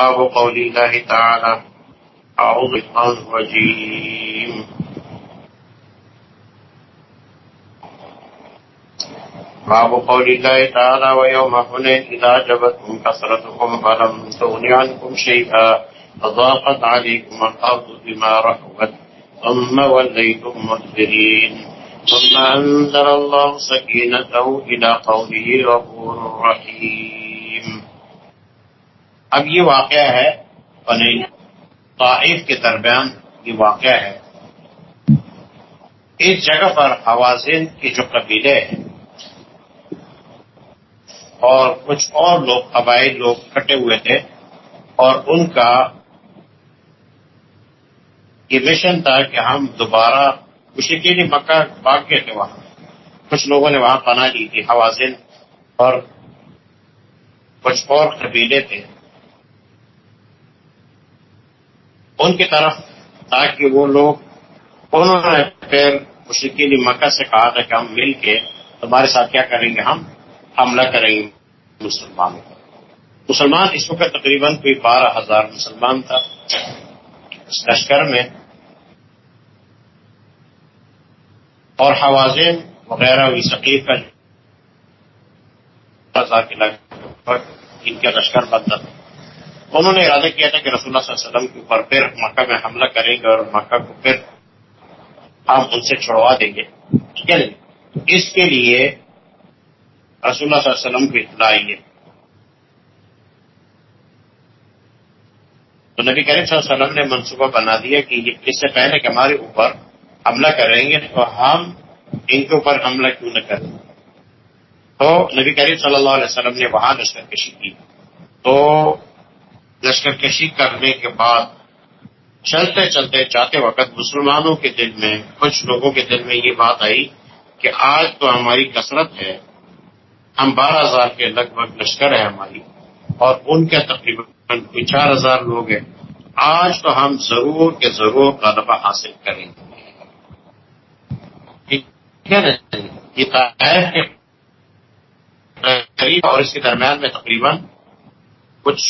باب قول الله تعالى أعوذ بالله الرجيم. باب قول الله تعالى ويوم حنين إذا جبتكم كثرتكم فلم تغن عنكم شيئا فضاقت عليكم الأرض بما رحبت ثم وليتم مدبرين. ثم أنزل الله سكينته إلى قوله غفور رحيم. اب یہ واقعہ ہے طائف کے درمیان یہ واقعہ ہے۔ اس جگہ پر حوازن کے جو قبیلے ہیں اور کچھ اور لوگ قبائل لوگ کٹے ہوئے تھے اور ان کا یہ مشن تھا کہ ہم دوبارہ کے لیے مکہ باغ گئے تھے وہاں۔ کچھ لوگوں نے وہاں پناہ لی تھی، حوازن اور کچھ اور قبیلے تھے۔ ان کی طرف تاکہ وہ لوگ انہوں نے پھر مشکل مکہ سے کہا تھا کہ ہم مل کے تمہارے ساتھ کیا کریں گے؟ ہم حملہ کریں گے مسلمانوں کو مسلمان اس وقت تقریباً کوئی بارہ ہزار مسلمان تھا۔ اس لشکر میں اور حوازین وغیرہ ثقیف کا ان کا لشکر بنتا تھا انہوں نے ارادہ کیا تھا کہ رسول اللہ صلی اللہ علیہ وسلم کے اوپر پھر مکہ میں حملہ کریں گے اور مکہ کو پھر ہم ان سے چھڑوا دیں گے۔ ٹھیک ہے جی؟ اس کے لیے رسول اللہ صلی اللہ علیہ وسلم کو اطلاع آئی ہے۔ تو نبی کریم صلی اللہ علیہ وسلم نے منصوبہ بنا دیا کہ اس سے پہلے کہ ہمارے اوپر حملہ کریں گے تو ہم ان کے اوپر حملہ کیوں نہ کریں۔ تو نبی کریم صلی اللہ علیہ وسلم نے وہاں لشکر کشی کی۔ تو لشکر کشی کرنے کے بعد چلتے چلتے جاتے وقت مسلمانوں کے دل میں، کچھ لوگوں کے دل میں یہ بات آئی کہ آج تو ہماری کثرت ہے، ہم بارہ ہزار کے لگ بھگ لشکر ہے ہماری، اور ان کے تقریباً چار ہزار لوگ ہیں۔ آج تو ہم ضرور کے ضرور غلبہ حاصل کریں گے۔ قریب اور اس کے درمیان میں تقریباً کچھ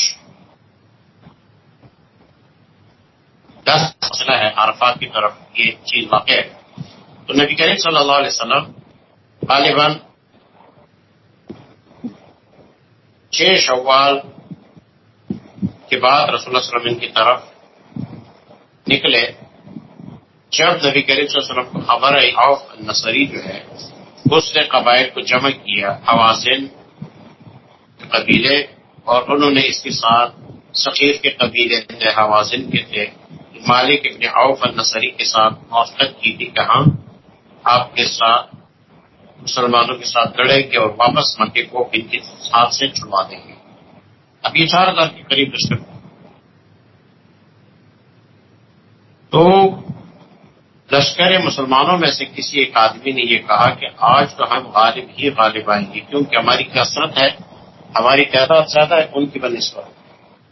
دس مسئلہ ہے عرفات کی طرف یہ چیز واقع ہے۔ تو نبی کریم صلی اللہ علیہ وسلم غالباً چھ شوال کے بعد رسول اللہ وسلم کی طرف نکلے۔ جب نبی کریم صلی اللہ علیہ وسلم کو خبر ہے آف نصری جو ہے، اس نے قبائل کو جمع کیا، حوازن، قبیلے، اور انہوں نے اس کے ساتھ ثقیف کے قبیلے تھے، حوازن کے تھے۔ مالک ابن عوف النصری کے ساتھ موافقت کی تھی کہ ہم آپ کے ساتھ مسلمانوں کے ساتھ لڑیں گے اور واپس مکے کو ان کے ساتھ سے چھڑوا دیں گے۔ اب یہ چار ہزار کے قریب لشکر تو لشکر مسلمانوں میں سے کسی ایک آدمی نے یہ کہا کہ آج تو ہم غالب ہی غالب آئیں گے کیونکہ ہماری کثرت ہے، ہماری تعداد زیادہ ہے، ان کی بنسبت۔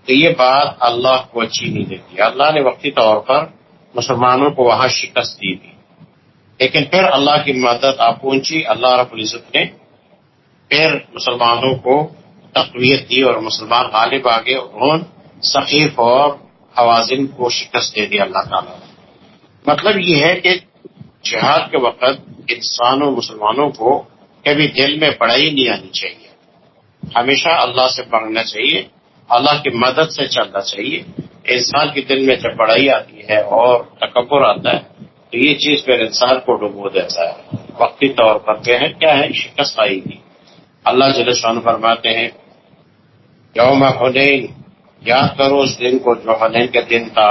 تو یہ بات اللہ کو اچھی نہیں دیتی اللہ نے وقتی طور پر مسلمانوں کو وہاں شکست دی تھی۔ لیکن پھر اللہ کی مدد آپ پہنچی۔ اللہ رب العزت نے پھر مسلمانوں کو تقویت دی اور مسلمان غالب آگے انہوں ثقیف اور حوازن کو شکست دے دی اللہ تعالیٰ نے۔ مطلب یہ ہے کہ جہاد کے وقت انسانوں، مسلمانوں کو کبھی دل میں پڑھائی نہیں آنی چاہیے۔ ہمیشہ اللہ سے پڑھنا چاہیے۔ اللہ کی مدد سے چلنا چاہیے۔ انسان کے دل میں جب بڑائی آتی ہے اور تکبر آتا ہے، تو یہ چیز پھر انسان کو ڈبو دیتا ہے۔ وقتی طور پر کیا ہے؟ شکست آئی گی اللہ جل شان فرماتے ہیں، یوم حنین، یاد کرو اس دن کو جو حنین کا دن تھا۔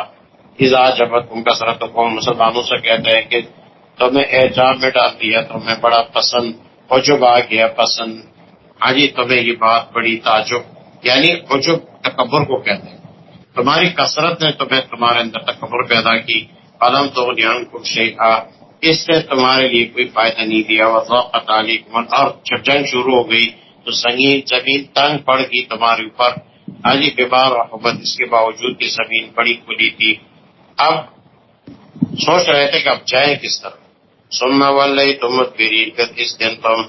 ایزا جب تم کا سرت قوم مسلمانوں سے کہتے ہیں کہ تمہیں احجام میں ڈال دیا، تمہیں بڑا پسند، عجب آ گیا پسند۔ ہاں جی تمہیں یہ بات بڑی تعجب یعنی عجب تکبر کو کہتے ہیں۔ تمہاری کثرت نے تمہیں تمہارے اندر تکبر پیدا کی۔ قلم تو نیان کو شیخا اس سے تمہارے لیے کوئی فائدہ نہیں دیا۔ وضاقت علیکم اور جب جنگ شروع ہو گئی تو سنگین زمین تنگ پڑ گئی تمہارے اوپر۔ حاجی بیمار اور حبت اس کے باوجود کی زمین بڑی کھلی تھی۔ اب سوچ رہے تھے کہ اب جائیں کس طرح۔ سننا والے تم پھر اس دن تم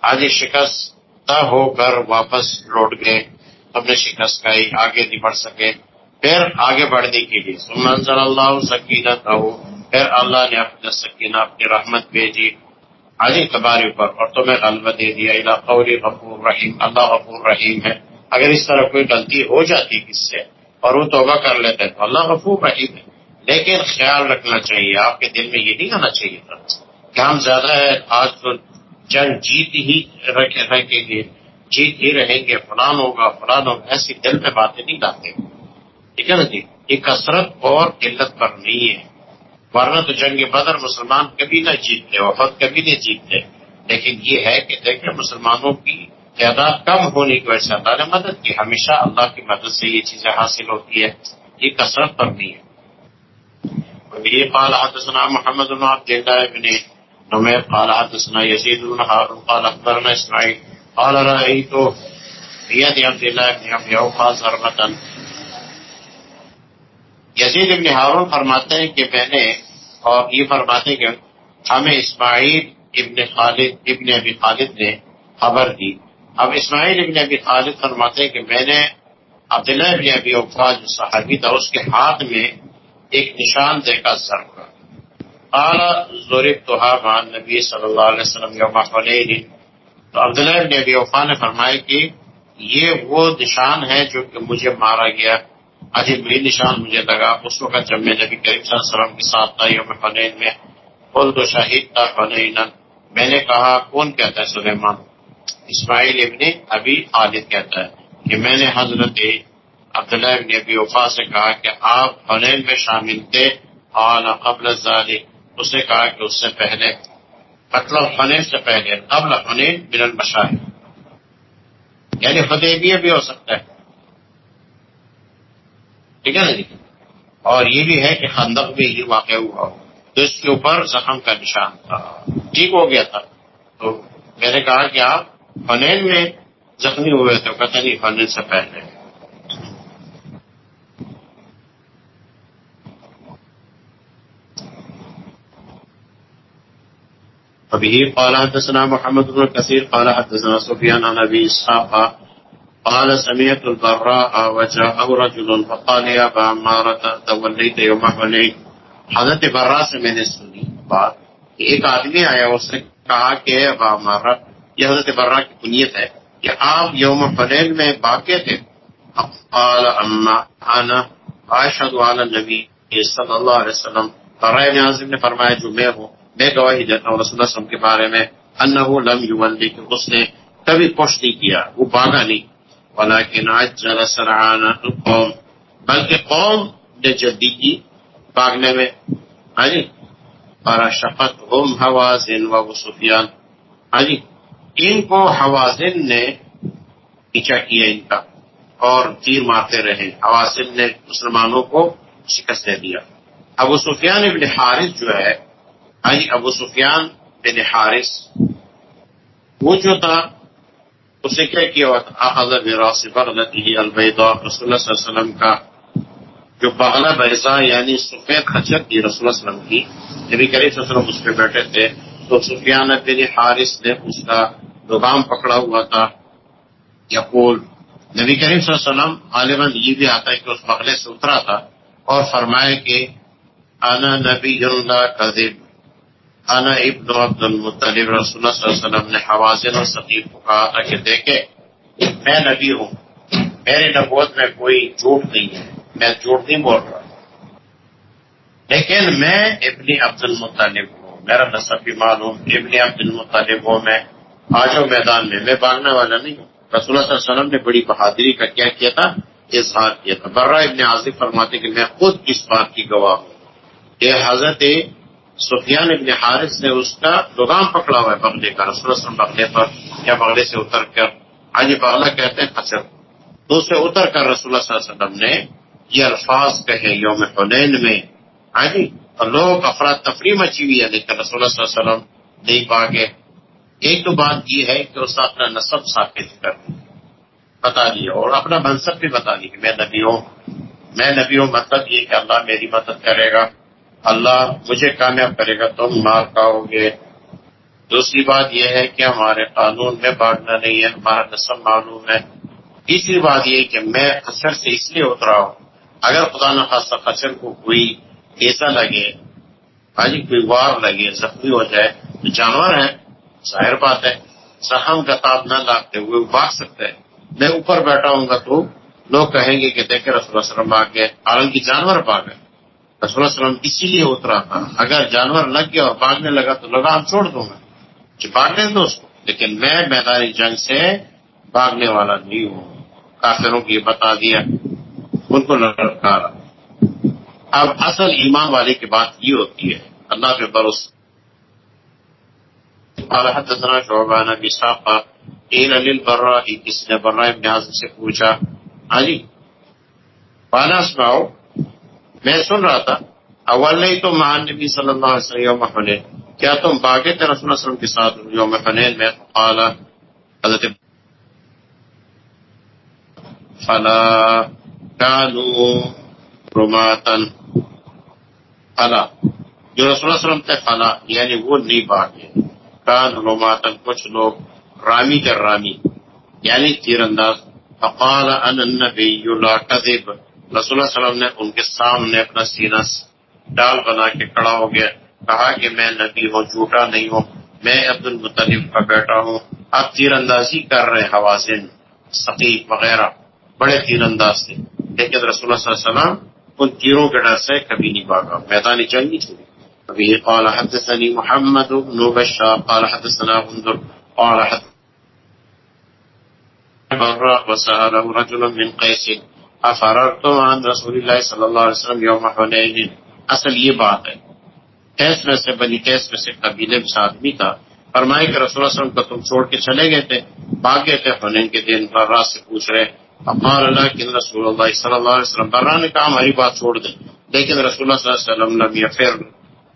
آج شکست ہو کر واپس لوٹ گئے۔ ہم نے شکست کھائی آگے نہیں بڑھ سکے۔ پھر آگے بڑھنے کے لیے سمن صلی اللہ سکینت رہو پھر اللہ نے اپنے سکینہ، اپنی رحمت بھیجی علی تباری پر اور تمہیں غلبہ دے دیا۔ اللہ غفور رحیم، اللہ غفور رحیم ہے۔ اگر اس طرح کوئی غلطی ہو جاتی کس سے اور وہ توبہ کر لیتے تو اللہ غفور رحیم ہے۔ لیکن خیال رکھنا چاہیے، آپ کے دل میں یہ نہیں آنا چاہیے تھا کہ ہم زیادہ ہے، آج تو جنگ جیت ہی رکھیں گے۔ جیت ہی رہیں گے، فلان ہوگا فلان ہوگا، ایسی دل میں باتیں نہیں لاتے۔ ٹھیک ہے نا جی؟ یہ کثرت اور قلت پر نہیں ہے۔ ورنہ تو جنگ بدر مسلمان کبھی نہ جیتتے، وفد کبھی نہیں جیتتے۔ لیکن یہ ہے کہ دیکھیں، مسلمانوں کی تعداد کم ہونے کی وجہ سے اللہ نے مدد کی۔ ہمیشہ اللہ کی مدد سے یہ چیزیں حاصل ہوتی ہے یہ کثرت پر نہیں ہے۔ یہ قال حدثنا محمد بن عبد الله بن نمير قال حدثنا يزيد بن هارون قال اخبرنا اسماعيل قال رايت بيد عبد الله بن ابي اوفى ضربه یزید ابن ہارون فرماتے ہیں کہ میں نے اور یہ فرماتے ہیں کہ ہمیں اسماعیل ابن خالد ابن ابی خالد نے خبر دی۔ اب اسماعیل ابن ابی خالد فرماتے ہیں کہ میں نے عبداللہ ابن ابی اوفا جو صحابی تھا، اس کے ہاتھ میں ایک نشان دے کا سر کا اعلیٰ ضورب تو نبی صلی اللہ علیہ وسلم یوم تو عبداللہ ابن ابی وفا نے فرمایا کہ یہ وہ نشان ہے جو کہ مجھے مارا گیا۔ عجیب بھی نشان مجھے لگا۔ اس وقت جب میں نبی کریم صلی اللہ علیہ وسلم کے ساتھ تھا یوم فنین میں بول تو شہید تھا فنین میں نے کہا، کون کہتا ہے سلیمان؟ اسماعیل ابن ابی عالد کہتا ہے کہ میں نے حضرت عبداللہ ابن ابی وفا سے کہا کہ آپ حنین میں شامل تھے۔ اور قبل ظالی اس نے کہا کہ اس سے پہلے مطلب حنین سے پہلے، قبل حنین بن المشاہ یعنی حدیبیہ بھی ہو سکتا ہے۔ ٹھیک ہے نا جی؟ اور یہ بھی ہے کہ خندق بھی ہی واقع ہوا۔ ہو تو اس کے اوپر زخم کا نشان تھا۔ ٹھیک ہو گیا تھا۔ تو میں نے کہا کہ آپ فنین میں زخمی ہوئے تھے کہتے نہیں فنین سے پہلے۔ وبه قال حدثنا محمد بن كثير قال حدثنا سفيان عن ابي اسحاق، قال سمعت البراء وجاء رجل فقال يا ابا عمارة توليت يوم حنين حضرت برا سے میں نے سنی بات کہ ایک آدمی آیا، اس نے کہا کہ ابا عمارہ یہ حضرت برا کی کنیت ہے کہ آپ یوم حنین میں باقی تھے۔ قال اما انا اشهد على النبي صلی اللہ علیہ وسلم۔ برائے ناظم نے فرمایا، جو میں ہوں میں گواہی دیتا ہوں رسول اللہ وسلم کے بارے میں انہو لم یولی کہ اس نے کبھی پوش نہیں کیا، وہ باغا نہیں۔ ولیکن عجل سرعان قوم بلکہ قوم نے جدی کی باغنے میں۔ ہاں جی؟ پر شفت ہم حوازن و سفیان۔ ہاں جی؟ ان کو حوازن نے پیچھا کیا ان کا، اور تیر مارتے رہے۔ حوازن نے مسلمانوں کو شکست دے دیا۔ ابو سفیان ابن حارث جو ہے آئی ابو سفیان بن حارث۔ وہ جو تھا، اسے کیا کیا ہوا تھا؟ احضر براس بغلتی البیضا رسول اللہ صلی اللہ علیہ وسلم کا جو بغلہ بیضا یعنی سفید خچر تھی، رسول اللہ علیہ وسلم کی۔ نبی کریم صلی اللہ علیہ وسلم اس پہ بیٹھے تھے۔ تو سفیان بن حارث نے اس کا دغام پکڑا ہوا تھا۔ یا یقول، نبی کریم صلی اللہ علیہ وسلم غالباً یہ بھی آتا ہے کہ اس بغلے سے اترا تھا اور فرمائے کہ، انا نبی اللہ کذب. انا ابن عبد المطلب رسول اللہ صلی اللہ علیہ وسلم نے حوازن اور ثقیف کو کہا تھا کہ دیکھے میں نبی ہوں، میرے نبوت میں کوئی جھوٹ نہیں ہے، میں جھوٹ نہیں بول رہا۔ لیکن میں ابن عبد المطلب ہوں، میرا نصب بھی معلوم، ابن عبد المطلب ہوں میں۔ آجو میدان میں میں باغنے والا نہیں ہوں۔ رسول اللہ صلی اللہ علیہ وسلم نے بڑی بہادری کا کیا کیا تھا؟ اظہار کیا تھا۔ برہ ابن عاصف فرماتے کہ میں خود اس بات کی گواہ ہوں۔ کہ حضرت سفیان ابن حارث نے اس کا لگام پکڑا ہوا ہے بغلے کا، رسول وسلم بغلے پر یا بغلے سے اتر کر۔ آج بغلہ کہتے ہیں خچر تو اسے اتر کر رسول اللہ صلی اللہ علیہ وسلم نے یہ الفاظ کہے یوم حنین میں۔ آج اور لوگ افراد تفریح مچی ہوئی ہے، لیکن رسول اللہ صلی اللہ علیہ وسلم نہیں پا گئے ایک تو بات یہ ہے کہ اس نے اپنا نصب ثابت کر۔ بتا دیا اور اپنا منصب بھی بتا دی کہ میں نبی ہوں۔ میں نبی ہوں مطلب یہ کہ اللہ میری مدد کرے گا۔ اللہ مجھے کامیاب کرے گا، تم مار پاؤ گے۔ دوسری بات یہ ہے کہ ہمارے قانون میں بانٹنا نہیں ہے، ہمارا نصب معلوم ہے۔ تیسری بات یہ کہ میں خچر سے اس لیے اترا ہوں۔ اگر خدا نخواستہ خچر کو کوئی ایسا لگے، حاجی کوئی وار لگے، زخمی ہو جائے، تو جانور ہے ظاہر بات ہے۔ سہم کا تاب نہ لاتے ہوئے بھاگ سکتے ہیں۔ میں اوپر بیٹھا ہوں گا تو لوگ کہیں گے کہ دیکھے رسول اللہ وسلم بھاگ گئے حالانکہ جانور بھاگ گئے۔ رسول اللہ وسلم اسی لیے اترا تھا۔ اگر جانور لگ گیا اور بھاگنے لگا تو لگام چھوڑ دوں گا جو بھاگنے دو اس کو۔ لیکن میں میدانی جنگ سے بھاگنے والا نہیں ہوں۔ کافروں کی بتا دیا، ان کو لڑکارا اب اصل ایمان والے کی بات یہ ہوتی ہے، اللہ کے بھروسے قال حدثنا شعبان ابي ساق قيل للبراء کس نے براء ابن عازم سے پوچھا ہاں جی وانا اسمعو؟ میں سن رہا تھا، اول نہیں تو مان نبی صلی اللہ علیہ وسلم یوم حنین، کیا تم باغے تھے رسول اللہ علیہ وسلم کے ساتھ یوم حنین؟ میں قال، حضرت فلا كانوا رماتن، فلا، جو رسول اللہ علیہ وسلم تھے فلا یعنی وہ نہیں باغے کان رماتن، کچھ لوگ، رامی کر رامی یعنی تیر انداز فقال ان النبی لا کذب رسول اللہ علیہ وسلم نے ان کے سامنے اپنا سینہ ڈال بنا کے کھڑا ہو گیا، کہا کہ میں نبی ہوں، جھوٹا نہیں ہوں، میں عبد المطلب کا بیٹا ہوں اب تیر اندازی کر رہے حوازن سقیف وغیرہ، بڑے تیر انداز تھے۔ لیکن رسول اللہ صلی اللہ علیہ وسلم ان تیروں کے ڈر سے کبھی نہیں بھاگا۔ میدانی جنگ نہیں چھوڑی۔ ابھی قال حدثني محمد بن بشار، قال حدثنا غندر، قال حدثنا وسأله رجل من قيس افررتم عن رسول الله صلی اللہ علیہ وسلم یوم حنین. اصل یہ بات ہے قیس میں سے، بنی قیس میں سے قبیلے میں آدمی تھا فرمائے کہ رسول اللہ علیہ وسلم کو تم چھوڑ کے چلے گئے تھے بھاگ گئے تھے حنین کے دن برا سے پوچھ رہے اقال اللہ کہ رسول اللہ صلی اللہ علیہ وسلم، برا نے کہا ہماری بات چھوڑ دیں۔ لیکن رسول اللہ صلی اللہ علیہ وسلم لم یفر،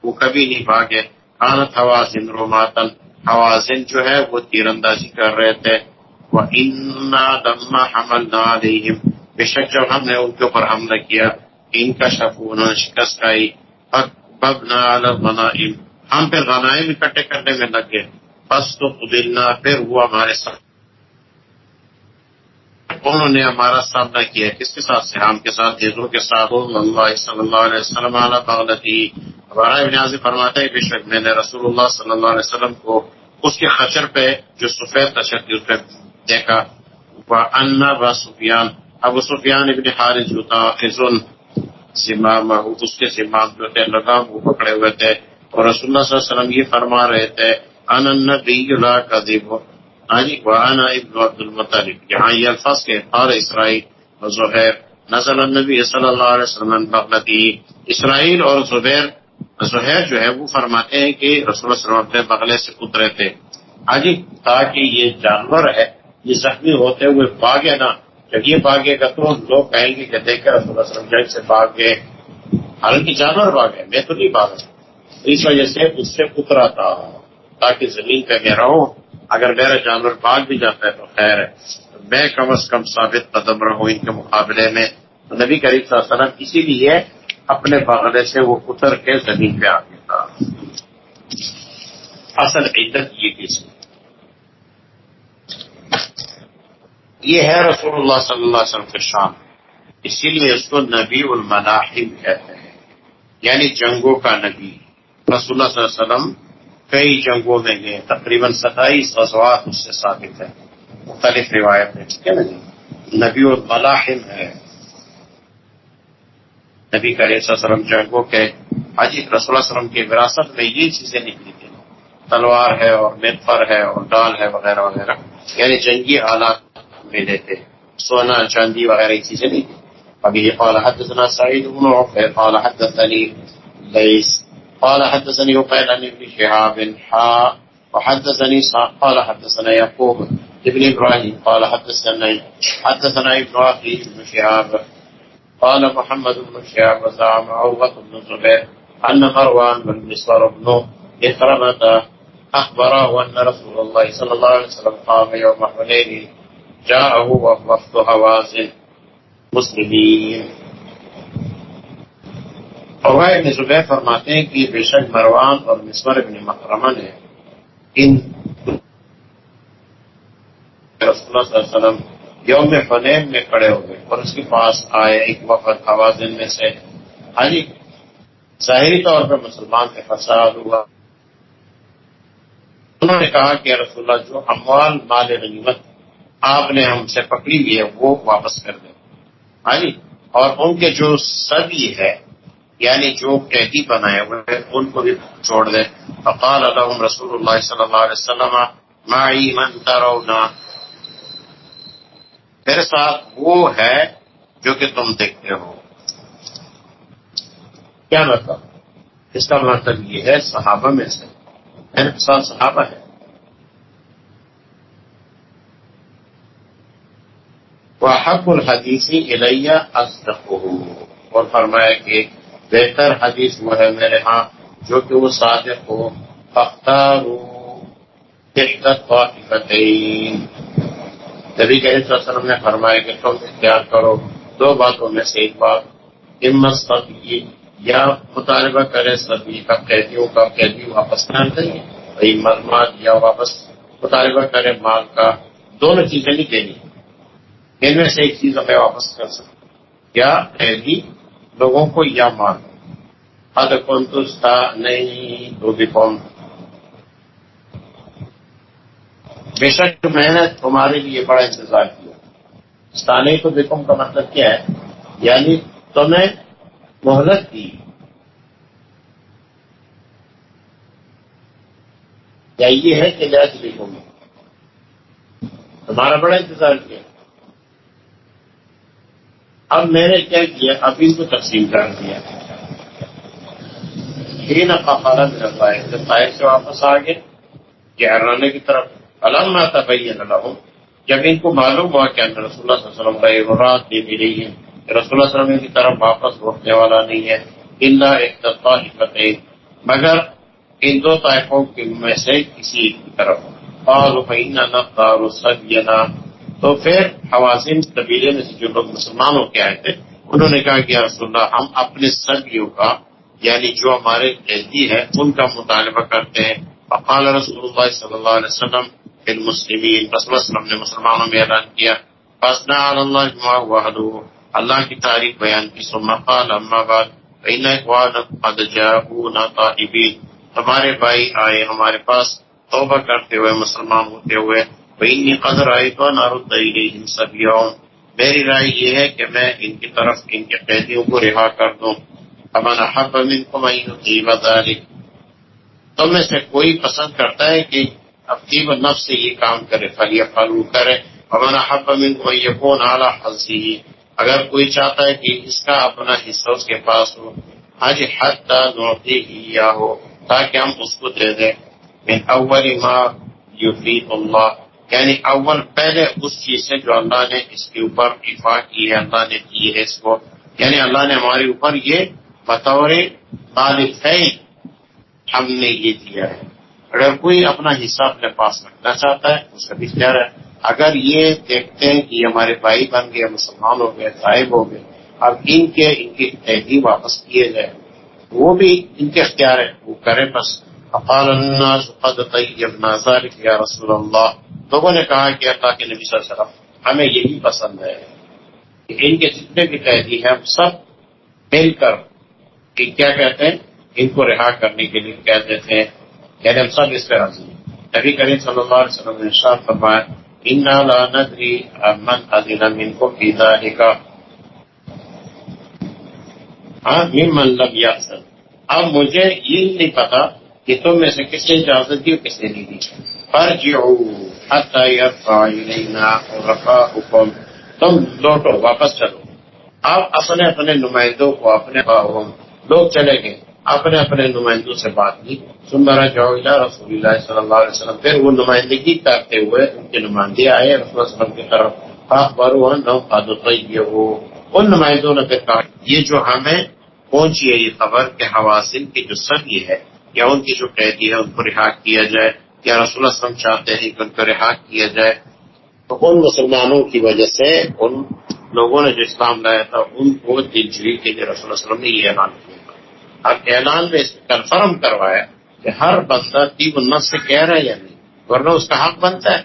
وہ کبھی نہیں بھاگے۔ کانت حوازن روماتن، حوازن جو ہے، وہ تیر اندازی کر رہے تھے۔ وہ لما حملنا علیہم بے شک جب ہم نے ان کے اوپر حملہ کیا، ان کا شف انہوں نے شکست کھائی ببنا علی الغنائم ہم پھر غنائم اکٹھے کرنے میں لگ گئے۔ بس تو قبلنا پھر وہ ہمارے ساتھ۔ انہوں نے ہمارا سامنا کیا۔ کس کے ساتھ؟ سیام کے ساتھ جیزوں کے ساتھ۔ اللہ صلی اللہ علیہ وسلم علیہ بغلتی ہمارا ابن عظیم فرماتا ہے بے شک میں نے رسول اللہ صلی اللہ علیہ وسلم کو اس کے خچر پہ جو سفید تشر تھی اس پہ دیکھا وہ انا با سفیان ابو سفیان ابن حارث جو تھا خزن زمام اس کے زمام جو تھے، لگام وہ پکڑے ہوئے تھے اور رسول اللہ صلی اللہ علیہ وسلم یہ فرما رہے تھے ان النبی لا کذب. ہاں جی، انی وانا ابن عبد المطلب، یہاں یہ الفاظ کے قال اسرائیل و زہیر، نزل النبی صلی اللہ علیہ وسلم بغلتی۔ اسرائیل اور زبیر زہیر جو ہے، وہ فرماتے ہیں کہ رسول اللہ صلی اللہ علیہ وسلم بغلے سے اترے تھے۔ حاجی تاکہ یہ جانور ہے، یہ زخمی ہوتے ہوئے باغے نہ۔ جب یہ باغے گا تو لوگ کہیں گے کہ دیکھ کر رسول اللہ وسلم جنگ سے بھاگ گئے حالانکہ جانور بھاگے، میں تو نہیں بھاگا۔ اس وجہ سے اس سے اترا تھا۔ تاکہ زمین پہ میں رہوں۔ اگر میرا جانور بھاگ بھی جاتا ہے تو خیر ہے۔ میں کم از کم ثابت قدم رہوں ان کے مقابلے میں۔ نبی کریم صلی اللہ علیہ وسلم اسی لیے اپنے بغلے سے وہ اتر کے زمین پہ آ گیا تھا۔ اصل عدت یہ کس یہ ہے رسول اللہ صلی اللہ علیہ وسلم کے شام اسی لیے اس کو نبی الملاحم کہتے ہیں یعنی جنگوں کا نبی۔ رسول اللہ صلی اللہ علیہ وسلم کئی جنگوں میں گئے، تقریباً ستائیس ازوات اس سے ثابت ہے مختلف روایت ہے ٹھیک ہے نا جی؟ نبی الملاحم ہے۔ نبی کریم صلی اللہ علیہ وسلم جنگوں کے، حاجی رسول اللہ وسلم کی وراثت میں یہ چیزیں نکلی تھی تلوار ہے اور متفر ہے اور ڈال ہے وغیرہ وغیرہ۔ یعنی جنگی آلات ملے تھے سونا چاندی وغیرہ یہ چیزیں نہیں۔ تھی ابھی قال حدثنا سعيد بن عفير قال حدثني ليس قال حدثني عقيل عن ابن شهاب حا وحدثني قال حدثنا يعقوب ابن ابراهيم قال حدثنا حدثنا ابن اخي ابن شهاب قال محمد بن شهاب وزعم عروة بن الزبير أن مروان بن مسور بن إكرمة أخبره أن رسول الله صلى الله عليه وسلم قام يوم حنين جاءه وفد هوازن مسلمین۔ اور ابن زبیر فرماتے ہیں کہ بے شک مروان اور مسور ابن مکرمہ نے ان رسول اللہ صلی اللہ علیہ وسلم یوم فنین میں کھڑے ہو گئے اور اس کے پاس آئے ایک وقت حوازن میں سے۔ ہاں جی ظاہری طور پر مسلمان کا فساد ہوا۔ انہوں نے کہا کہ رسول اللہ، جو اموال مال غنیمت آپ نے ہم سے پکڑی ہوئی ہے، وہ واپس کر دیں۔ ہاں جی؟ اور ان کے جو سبھی ہے یعنی جو قیدی بنائے ہوئے ان کو بھی چھوڑ دیں۔ فقال الحم رسول اللہ صلی اللہ علیہ وسلم، معی من ترونا میرے ساتھ وہ ہے جو کہ تم دیکھتے ہو۔ کیا مطلب؟ اس کا مطلب یہ ہے صحابہ میں سے۔ میرے ساتھ صحابہ ہے وہ حق الحدیثی الیہ اور فرمایا کہ بہتر حدیث وہ ہے میرے ہاں جو کہ وہ صادق ہو۔ اختار نبی کہ وسلم نے فرمایا کہ تم اختیار کرو دو باتوں میں سے ایک بات۔ ہمت سب یا مطالبہ کرے سبھی کا، قیدیوں کا قیدی واپس نہ دیں۔ وہی مرمات یا واپس مطالبہ کرے مال کا۔ دونوں چیزیں نہیں دینی۔ ان میں سے ایک چیز ہمیں واپس کر سکتے کیا قیدی لوگوں کو یا مال حد کنتس تھا نہیں دو بھی بے شک میں نے تمہارے لیے بڑا انتظار کیا۔ استانی تو بیکم کا مطلب کیا ہے؟ یعنی تمہیں مہلت دی۔ یا یہ ہے کہ لہذ لکھوں تمہارا بڑا انتظار کیا۔ اب میں نے کیا کیا؟ اب ان کو تقسیم کر دیا۔ یہ نہ میرا پائے جب پائر سے واپس آ گئے۔ کہ کی طرف۔ علم آتا بھائی اللہ جب ان کو معلوم ہوا کہ رسول اللہ صلی اللہ علیہ وسلم رات دے بھی رہی ہے رسول اللہ صلی اللہ علیہ وسلم کی طرف واپس لوٹنے والا نہیں ہے۔ اللہ ایک ہی فتح مگر ان دو طائفوں کے میں سے کسی کی طرف۔ اور سب تو پھر حوازن قبیلے میں سے جو لوگ مسلمان ہو کے آئے تھے، انہوں نے کہا کہ رسول اللہ، ہم اپنے سبیوں کا یعنی جو ہمارے قیدی ہے ان کا مطالبہ کرتے ہیں۔ اقال رسول اللہ صلی اللہ علیہ وسلم المسلمین رسول اللہ وسلم نے مسلمانوں میں اعلان کیا۔ فاسنا اللہ وحدو اللہ کی تاریخ بیان کی۔ ثم قال، اما بعد، فإن اخوانكم قد جاءونا طائبین۔ ہمارے بھائی آئے، ہمارے پاس توبہ کرتے ہوئے، مسلمان ہوتے ہوئے وإني قد رأيت أن أرد إليهم میری رائے یہ ہے کہ میں ان کی طرف، ان کے قیدیوں کو رہا کر دوں۔ امن حب منكم أن يطيب ذلك۔ تم میں سے کوئی پسند کرتا ہے کہ اب نفس سے یہ کام کرے فلی فلو کرے۔ امن حب منكم أن يكون على حظه۔ اگر کوئی چاہتا ہے کہ اس کا اپنا حصہ اس کے پاس ہو، حج حد نوتی ہی یا ہو تاکہ ہم اس کو دے دیں۔ من اول ما یفید اللہ۔ یعنی اول پہلے اس چیز سے جو اللہ نے اس کے اوپر افاق کی ہے، اللہ نے کی ہے اس کو۔ یعنی اللہ نے ہمارے اوپر یہ بطور طالب ہے ہم نے یہ دیا ہے۔ اگر کوئی اپنا حصہ اپنے پاس رکھنا چاہتا ہے، اس کا بھی خیال ہے۔ اگر یہ دیکھتے ہیں کہ ہمارے بھائی بن گئے، مسلمان ہو گئے صاحب ہو گئے، اب ان کے، ان کی تحریر واپس کیے جائے وہ بھی ان کے اختیار ہے وہ کرے بس۔ اقال الناس قد طیبنا ذلك یا رسول اللہ۔ لوگوں نے کہا کہ اللہ کے نبی صلی اللہ علیہ وسلم ہمیں یہی پسند ہے کہ ان کے جتنے بھی قیدی ہیں، ہم سب مل کر کہ کیا کہتے ہیں؟ ان کو رہا کرنے کے لیے کہہ دیتے ہیں۔ یعنی ہم سب اس پہ راضی ہیں۔ نبی کریم صلی اللہ علیہ وسلم نے ارشاد فرمایا انا لا ندری من اذن من کو فی ذلك ہاں لم یحسن اب مجھے یہ نہیں پتا کہ تم میں سے کس نے اجازت دی اور کس نے نہیں دی۔ فرجعوا حتى يرفع الينا رفاؤكم تم لوٹو، واپس چلو۔ آپ اپنے اپنے نمائندوں کو اپنے لوگ چلے گئے۔ اپنے اپنے نمائندوں سے بات کی۔ سندرا جو رسول اللہ صلی اللہ علیہ وسلم۔ پھر وہ نمائندگی کرتے ہوئے ان کے نمائندے آئے۔ رسول اللہ وسلم کی طرف۔ وہ ان نمائندوں نے پھر کہا، یہ جو ہمیں پہنچی ہے، یہ خبر کہ حواسن کی جو سب یہ ہے، یا ان کی جو قیدی ہے، ان کو رہا کیا جائے۔ یا رسول اللہ وسلم چاہتے ہیں کہ ان کو رہا کیا جائے، تو ان مسلمانوں کی وجہ سے ان لوگوں نے جو اسلام لایا تھا، ان کو دلچوئی کے لیے رسول اللہ وسلم نے یہ اعلان کیا۔ اب اعلان میں کنفرم کروایا کہ ہر بندہ تیب النس سے کہہ رہا ہے یا نہیں، ورنہ اس کا حق بنتا ہے۔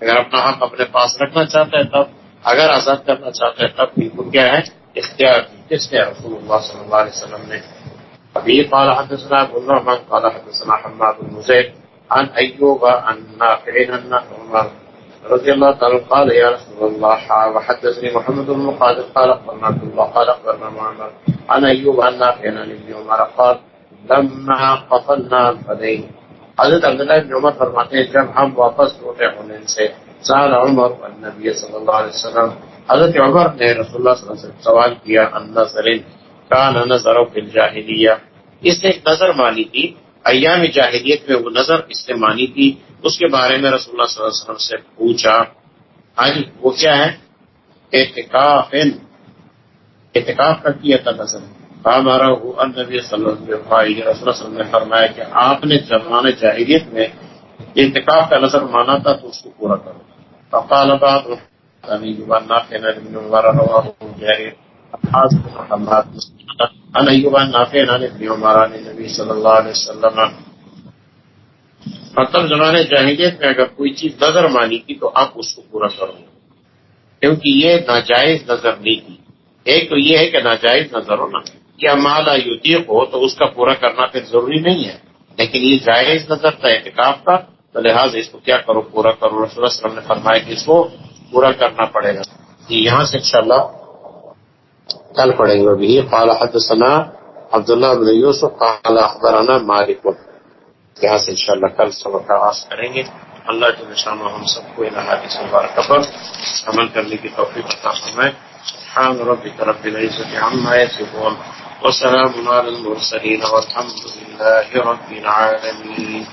اگر اپنا حق اپنے پاس رکھنا چاہتا ہے تب، اگر آزاد کرنا چاہتے ہیں تب بھی کو کیا ہے؟ اختیار کس نے رسول اللہ صلی اللہ علیہ وسلم نے ابھی قال حدثنا ابو الرحمن قال حدثنا حماد بن زيد عن ايوب عن نافع عن عمر رضي الله تعالى قال يا رسول الله وحدثني محمد بن قال قال اخبرنا عبد الله قال اخبرنا معمر عن ايوب عن نافع عن ابن عمر قال لما قفلنا الفدين حضرت عبداللہ بن عمر فرماتے ہیں، جب ہم واپس لوٹے ہونے سے، سال عمر النبی صلی اللہ علیہ وسلم، حضرت عمر نے رسول اللہ صلی اللہ علیہ وسلم سوال کیا ان نظر، کان نظر فی الجاہلیہ، اس نے ایک نظر مانی تھی ایام جاہلیت میں وہ نظر اس نے مانی تھی۔ اس کے بارے میں رسول اللہ صلی اللہ علیہ وسلم سے پوچھا ہاں جی وہ کیا ہے؟ اعتکاف اعتکاف کا کیا تھا نظر؟ ہمارا نبی صلی اللہ علیہ وسلم نے فرمایا کہ آپ نے زمانے جاہریت میں انتخاب کا نظر مانا تھا تو اس کو پورا کرو۔ فقال بعض یعنی ان ایوبان نافع عن ابن عمر عن نبی صلی اللہ علیہ وسلم۔ مطلب زمانے جاہلیت میں اگر کوئی چیز نظر مانی تھی تو آپ اس کو پورا کرو۔ کیونکہ یہ ناجائز نظر نہیں تھی ایک تو یہ ہے کہ ناجائز نظر ہو نا کیا مالا یوتیق ہو تو اس کا پورا کرنا پھر ضروری نہیں ہے۔ لیکن یہ جائز نظر تھا احتکاب کا تو لہٰذا اس کو کیا کرو؟ پورا کرو۔ رسول اللہ وسلم نے فرمایا کہ اس کو پورا کرنا پڑے گا۔ جی، یہاں سے انشاءاللہ کل پڑھیں گے۔ ابھی قال حدثنا عبداللہ بن یوسف، قال اخبرنا مالک۔ یہاں سے انشاءاللہ کل سبق کا آغاز کریں گے۔ اللہ کے نشان ہم سب کو ان حدیث مبارکہ پر عمل کرنے کی توفیق عطا فرمائے۔ سبحان ربك رب العزة عما يصفون وسلام على المرسلين والحمد لله رب العالمين